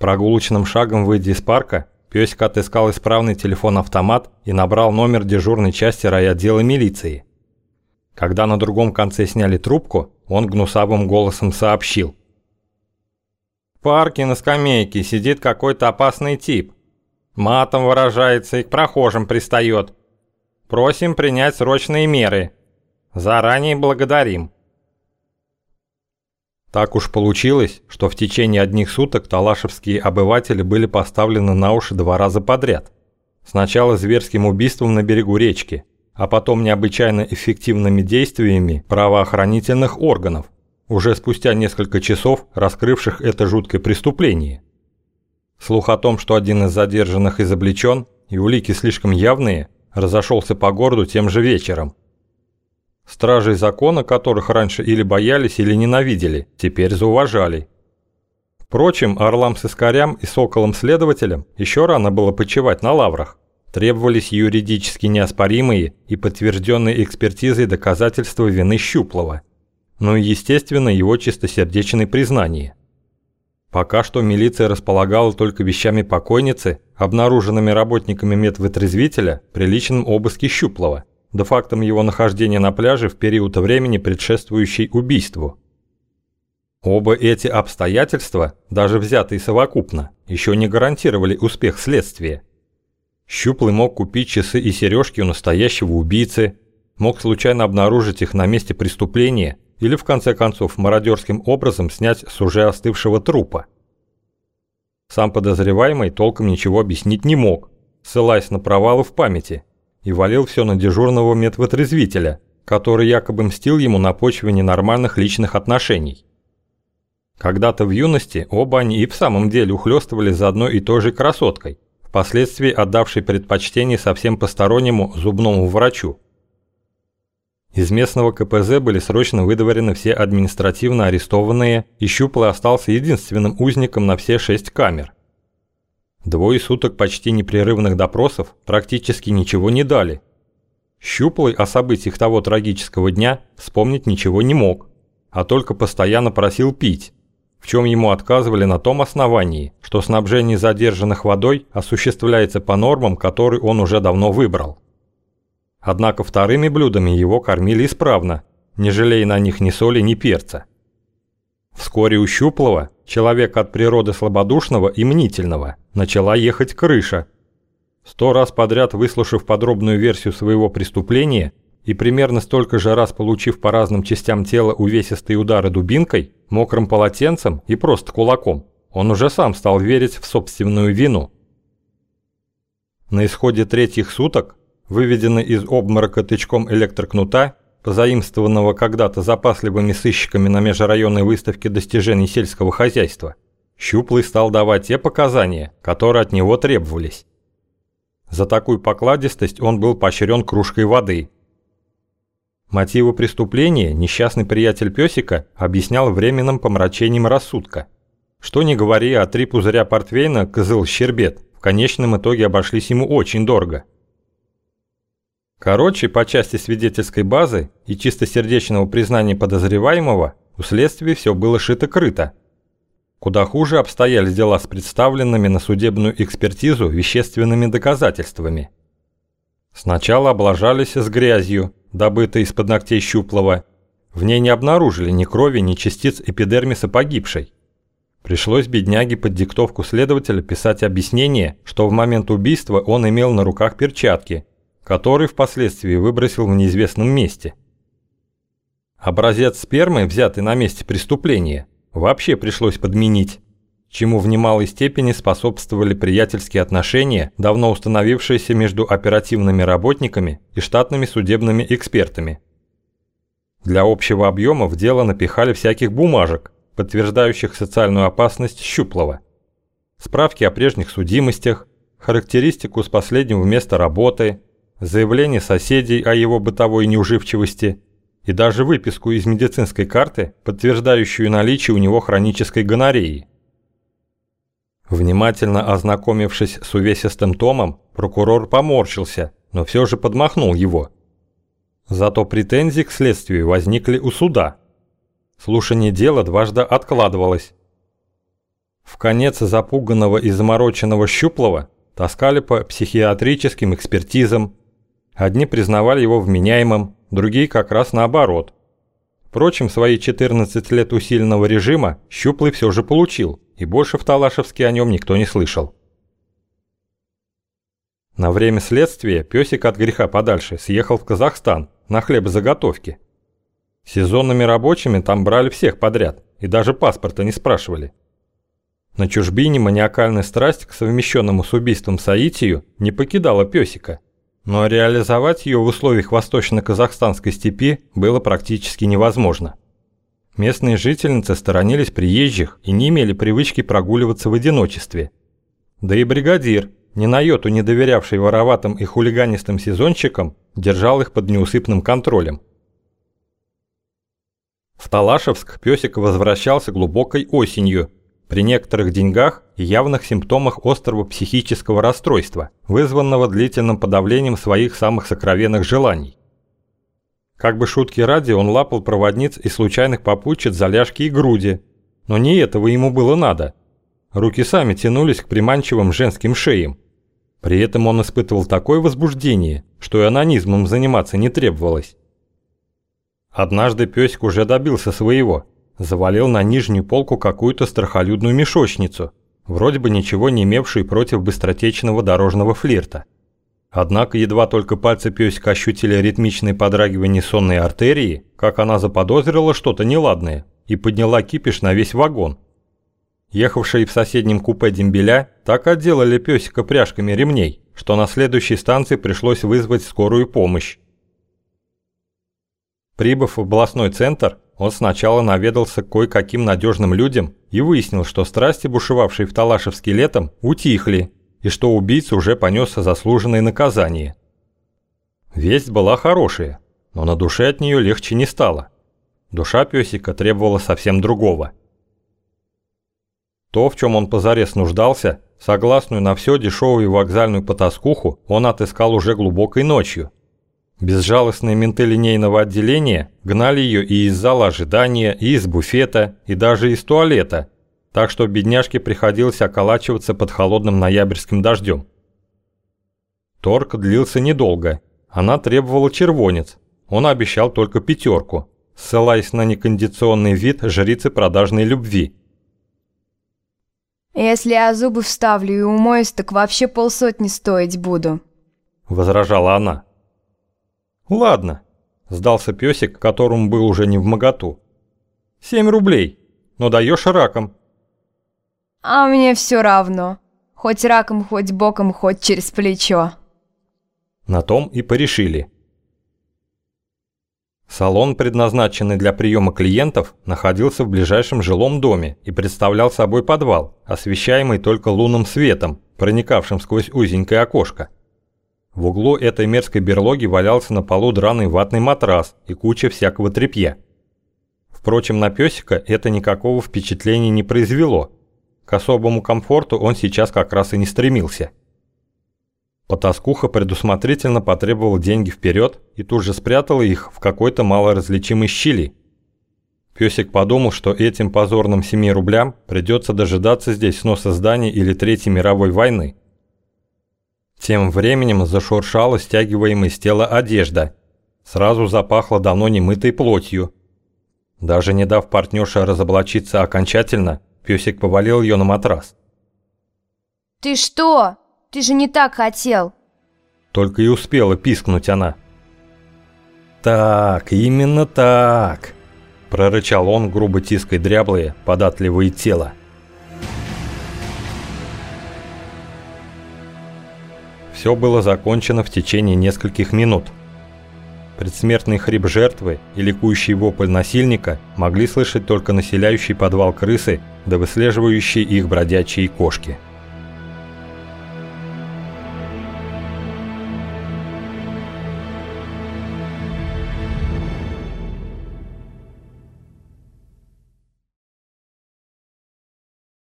Прогулочным шагом выйдя из парка, пёсик отыскал исправный телефон-автомат и набрал номер дежурной части райотдела милиции. Когда на другом конце сняли трубку, он гнусавым голосом сообщил. В парке на скамейке сидит какой-то опасный тип. Матом выражается и к прохожим пристает. Просим принять срочные меры. Заранее благодарим. Так уж получилось, что в течение одних суток талашевские обыватели были поставлены на уши два раза подряд. Сначала зверским убийством на берегу речки, а потом необычайно эффективными действиями правоохранительных органов, уже спустя несколько часов раскрывших это жуткое преступление. Слух о том, что один из задержанных изобличен, и улики слишком явные, разошелся по городу тем же вечером. Стражей закона, которых раньше или боялись, или ненавидели, теперь зауважали. Впрочем, орлам с искорям и соколам-следователям еще рано было почивать на лаврах. Требовались юридически неоспоримые и подтвержденные экспертизой доказательства вины Щуплова. Ну и, естественно, его чистосердечное признание. Пока что милиция располагала только вещами покойницы, обнаруженными работниками медвытрезвителя при личном обыске Щуплова да фактом его нахождения на пляже в период времени, предшествующий убийству. Оба эти обстоятельства, даже взятые совокупно, еще не гарантировали успех следствия. Щуплый мог купить часы и сережки у настоящего убийцы, мог случайно обнаружить их на месте преступления или в конце концов мародерским образом снять с уже остывшего трупа. Сам подозреваемый толком ничего объяснить не мог, ссылаясь на провалы в памяти – и валил все на дежурного медвотрезвителя, который якобы мстил ему на почве ненормальных личных отношений. Когда-то в юности оба они и в самом деле ухлёстывали за одной и той же красоткой, впоследствии отдавшей предпочтение совсем постороннему зубному врачу. Из местного КПЗ были срочно выдворены все административно арестованные, и Щуплый остался единственным узником на все шесть камер – Двое суток почти непрерывных допросов практически ничего не дали. Щуплый о событиях того трагического дня вспомнить ничего не мог, а только постоянно просил пить, в чем ему отказывали на том основании, что снабжение задержанных водой осуществляется по нормам, которые он уже давно выбрал. Однако вторыми блюдами его кормили исправно, не жалея на них ни соли, ни перца. Вскоре у Щуплого, человека от природы слабодушного и мнительного, начала ехать крыша. Сто раз подряд выслушав подробную версию своего преступления и примерно столько же раз получив по разным частям тела увесистые удары дубинкой, мокрым полотенцем и просто кулаком, он уже сам стал верить в собственную вину. На исходе третьих суток, выведенный из обморока тычком электрокнута, позаимствованного когда-то запасливыми сыщиками на межрайонной выставке достижений сельского хозяйства, Щуплый стал давать те показания, которые от него требовались. За такую покладистость он был поощрен кружкой воды. Мотивы преступления несчастный приятель Песика объяснял временным помрачением рассудка. Что не говори, а три пузыря портвейна «Кызыл-Щербет» в конечном итоге обошлись ему очень дорого. Короче, по части свидетельской базы и чистосердечного признания подозреваемого, у следствия все было шито-крыто. Куда хуже обстояли дела с представленными на судебную экспертизу вещественными доказательствами. Сначала облажались с грязью, добытой из-под ногтей щуплого. В ней не обнаружили ни крови, ни частиц эпидермиса погибшей. Пришлось бедняге под диктовку следователя писать объяснение, что в момент убийства он имел на руках перчатки – который впоследствии выбросил в неизвестном месте. Образец спермы, взятый на месте преступления, вообще пришлось подменить, чему в немалой степени способствовали приятельские отношения, давно установившиеся между оперативными работниками и штатными судебными экспертами. Для общего объема в дело напихали всяких бумажек, подтверждающих социальную опасность Щуплова. Справки о прежних судимостях, характеристику с последнего места работы, заявление соседей о его бытовой неуживчивости и даже выписку из медицинской карты, подтверждающую наличие у него хронической гонореи. Внимательно ознакомившись с увесистым томом, прокурор поморщился, но все же подмахнул его. Зато претензии к следствию возникли у суда. Слушание дела дважды откладывалось. В конец запуганного и замороченного щуплого таскали по психиатрическим экспертизам. Одни признавали его вменяемым, другие как раз наоборот. Впрочем, свои 14 лет усиленного режима Щуплый все же получил, и больше в Талашевске о нем никто не слышал. На время следствия песик от греха подальше съехал в Казахстан на хлебозаготовки. Сезонными рабочими там брали всех подряд и даже паспорта не спрашивали. На чужбине маниакальная страсть к совмещенному с убийством Саитию не покидала песика, но реализовать ее в условиях восточно-казахстанской степи было практически невозможно. Местные жительницы сторонились приезжих и не имели привычки прогуливаться в одиночестве. Да и бригадир, ни на йоту не доверявший вороватым и хулиганистым сезончикам, держал их под неусыпным контролем. В Талашевск песик возвращался глубокой осенью, при некоторых деньгах и явных симптомах острого психического расстройства, вызванного длительным подавлением своих самых сокровенных желаний. Как бы шутки ради, он лапал проводниц и случайных попутчиц за ляжки и груди, но не этого ему было надо. Руки сами тянулись к приманчивым женским шеям. При этом он испытывал такое возбуждение, что и анонизмом заниматься не требовалось. Однажды песик уже добился своего – завалил на нижнюю полку какую-то страхолюдную мешочницу, вроде бы ничего не имевшую против быстротечного дорожного флирта. Однако едва только пальцы пёсика ощутили ритмичное подрагивание сонной артерии, как она заподозрила что-то неладное и подняла кипиш на весь вагон. Ехавшие в соседнем купе дембеля так отделали пёсика пряжками ремней, что на следующей станции пришлось вызвать скорую помощь. Прибыв в областной центр, он сначала наведался к кое-каким надежным людям и выяснил, что страсти, бушевавшие в Талашевске летом, утихли, и что убийца уже понес заслуженное наказание. Весть была хорошая, но на душе от нее легче не стало. Душа песика требовала совсем другого. То, в чем он позарез нуждался, согласную на все дешевую вокзальную потаскуху, он отыскал уже глубокой ночью – Безжалостные менты линейного отделения гнали ее и из зала ожидания, и из буфета, и даже из туалета, так что бедняжке приходилось околачиваться под холодным ноябрьским дождем. Торг длился недолго. Она требовала червонец, он обещал только пятерку, ссылаясь на некондиционный вид жрицы продажной любви. «Если я зубы вставлю и умоюсь, так вообще полсотни стоить буду», – возражала она. «Ладно», – сдался песик, которому был уже не в моготу. «Семь рублей, но даешь раком». «А мне все равно. Хоть раком, хоть боком, хоть через плечо». На том и порешили. Салон, предназначенный для приема клиентов, находился в ближайшем жилом доме и представлял собой подвал, освещаемый только лунным светом, проникавшим сквозь узенькое окошко. В углу этой мерзкой берлоги валялся на полу драный ватный матрас и куча всякого тряпья. Впрочем, на песика это никакого впечатления не произвело. К особому комфорту он сейчас как раз и не стремился. Потаскуха предусмотрительно потребовал деньги вперед и тут же спрятала их в какой-то малоразличимой щели. Песик подумал, что этим позорным 7 рублям придется дожидаться здесь сноса зданий или Третьей мировой войны. Тем временем зашуршала стягиваемая с тела одежда. Сразу запахло давно немытой плотью. Даже не дав партнерше разоблачиться окончательно, песик повалил ее на матрас. «Ты что? Ты же не так хотел!» Только и успела пискнуть она. «Так, именно так!» Прорычал он, грубо тиской дряблое, податливое тело. Все было закончено в течение нескольких минут. Предсмертный хрип жертвы и ликующий вопль насильника могли слышать только населяющий подвал крысы да выслеживающие их бродячие кошки.